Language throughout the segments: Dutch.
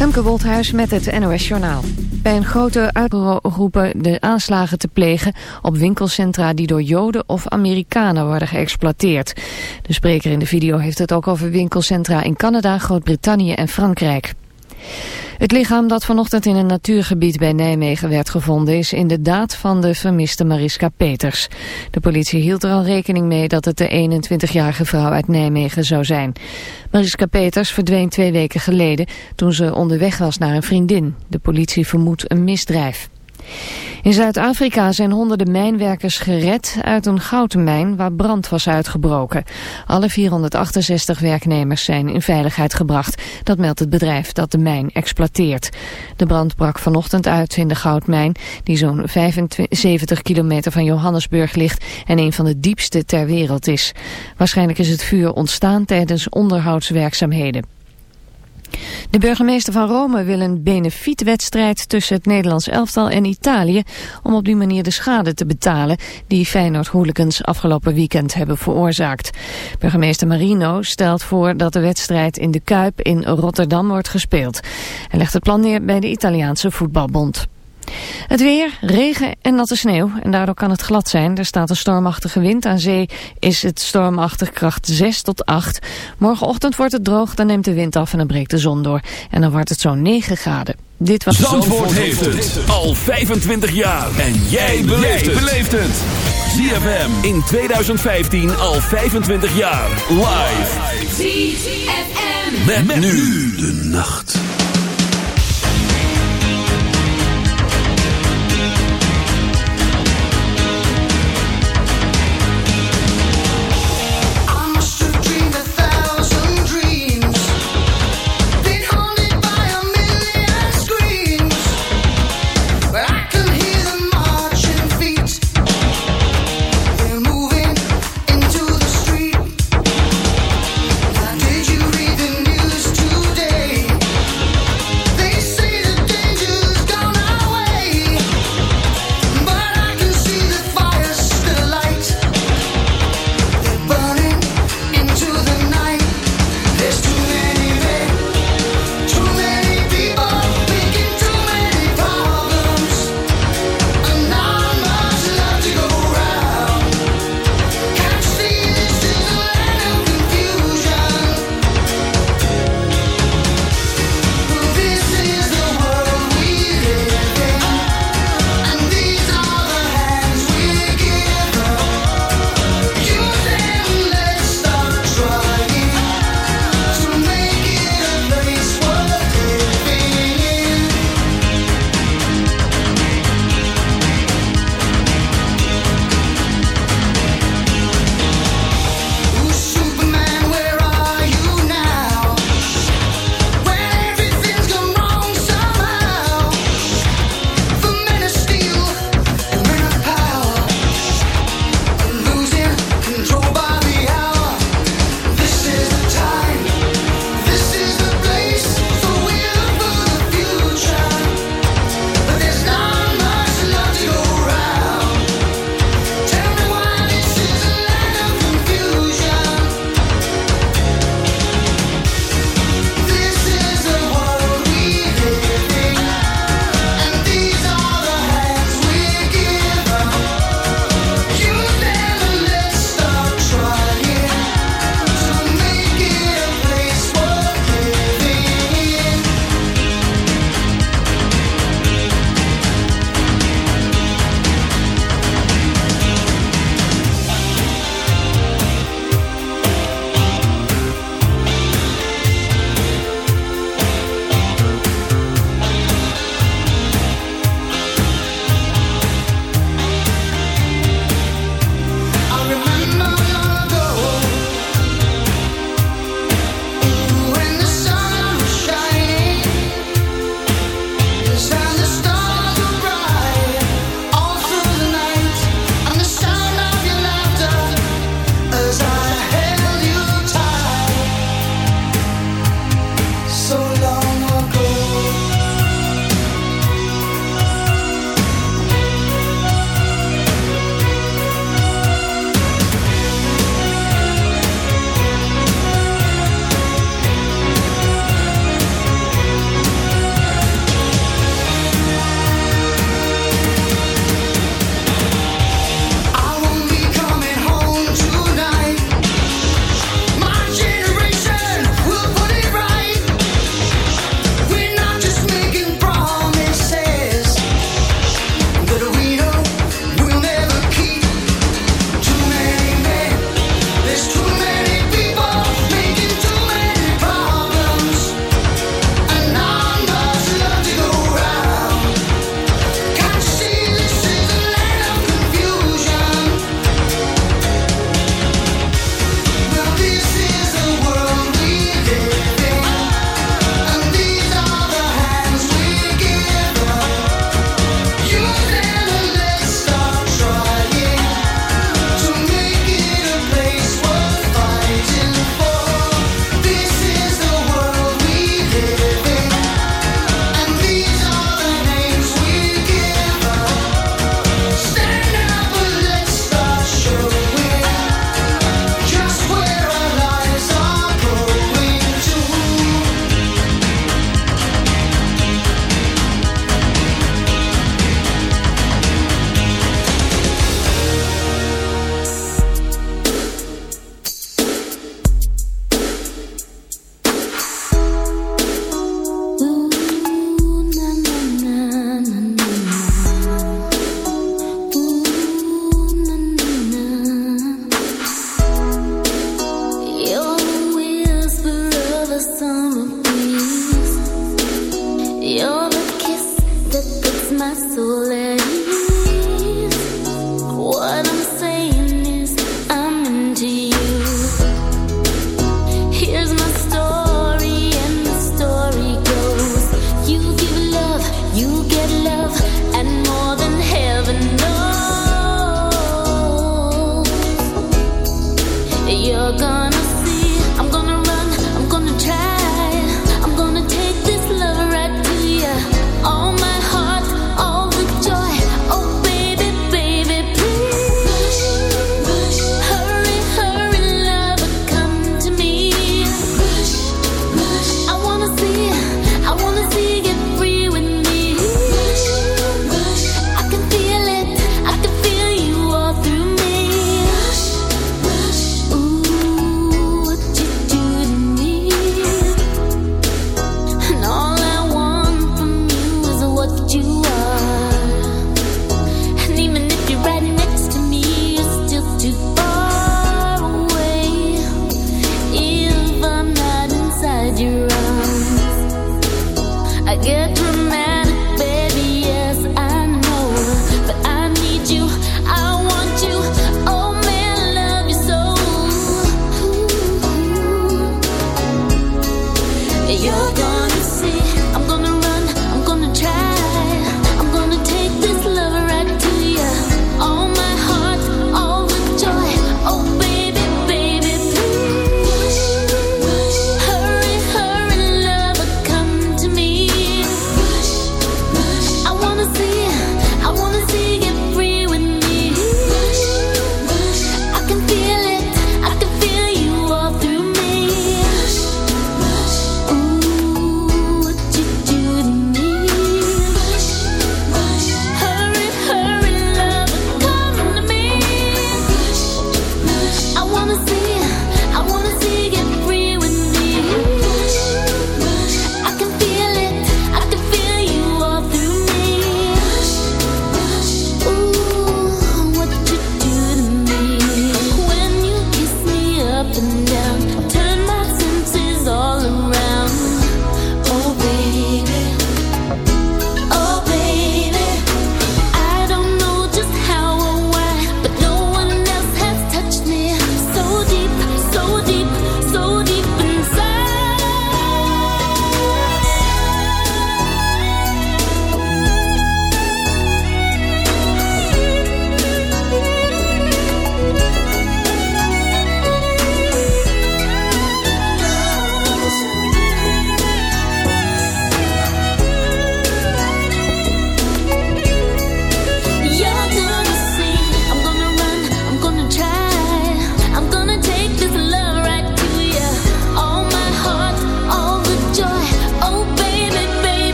Femke Wolthuis met het NOS Journaal. Bij een grote uitroepen de aanslagen te plegen op winkelcentra die door Joden of Amerikanen worden geëxploiteerd. De spreker in de video heeft het ook over winkelcentra in Canada, Groot-Brittannië en Frankrijk. Het lichaam dat vanochtend in een natuurgebied bij Nijmegen werd gevonden is inderdaad van de vermiste Mariska Peters. De politie hield er al rekening mee dat het de 21-jarige vrouw uit Nijmegen zou zijn. Mariska Peters verdween twee weken geleden toen ze onderweg was naar een vriendin. De politie vermoedt een misdrijf. In Zuid-Afrika zijn honderden mijnwerkers gered uit een goudmijn waar brand was uitgebroken. Alle 468 werknemers zijn in veiligheid gebracht. Dat meldt het bedrijf dat de mijn exploiteert. De brand brak vanochtend uit in de goudmijn die zo'n 75 kilometer van Johannesburg ligt en een van de diepste ter wereld is. Waarschijnlijk is het vuur ontstaan tijdens onderhoudswerkzaamheden. De burgemeester van Rome wil een benefietwedstrijd tussen het Nederlands elftal en Italië om op die manier de schade te betalen die Feyenoord hooligans afgelopen weekend hebben veroorzaakt. Burgemeester Marino stelt voor dat de wedstrijd in de Kuip in Rotterdam wordt gespeeld. Hij legt het plan neer bij de Italiaanse voetbalbond. Het weer, regen en natte sneeuw en daardoor kan het glad zijn. Er staat een stormachtige wind. Aan zee is het stormachtig kracht 6 tot 8. Morgenochtend wordt het droog, dan neemt de wind af en dan breekt de zon door. En dan wordt het zo'n 9 graden. Dit was Zandvoort, heeft het al 25 jaar. En jij beleeft het. ZFM in 2015 al 25 jaar. Live. ZFM. met nu de nacht.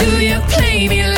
do you play me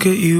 look at you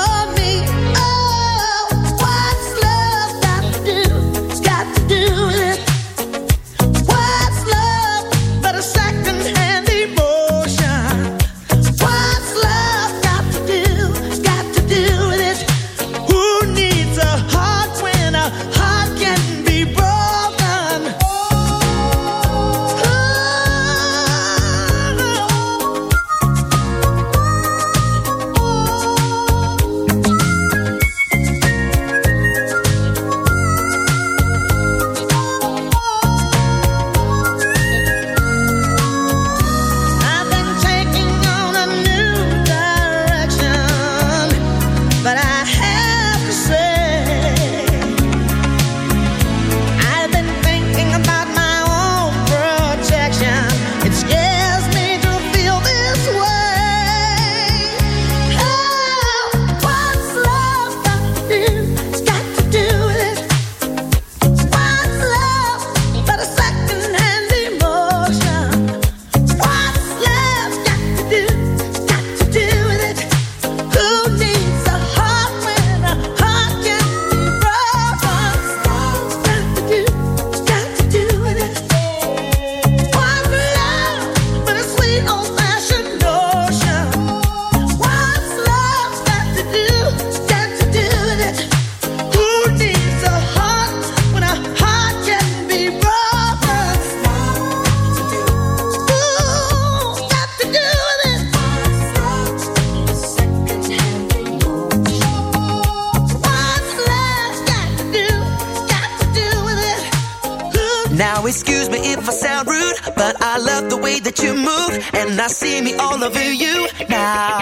all over you now.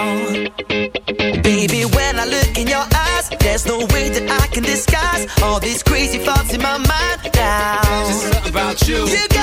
Baby, when I look in your eyes, there's no way that I can disguise all these crazy thoughts in my mind now. Just about you. you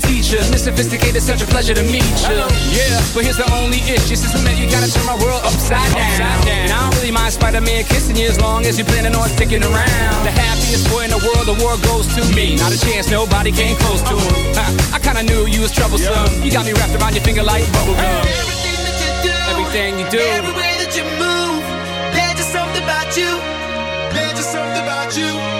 sophisticated teachers. Miss Sophisticated, such a pleasure to meet you. Yeah, but here's the only issue. Since we met, you gotta turn my world upside down. Upside down. And I don't really mind Spider-Man kissing you as long as you're planning on sticking around. The happiest boy in the world, the world goes to me. Not a chance, nobody came close to him. I, I kinda knew you was troublesome. Yeah. You got me wrapped around your finger like bubblegum. Everything that you do, everything you do, every way that you move, there's just something about you. There's just something about you.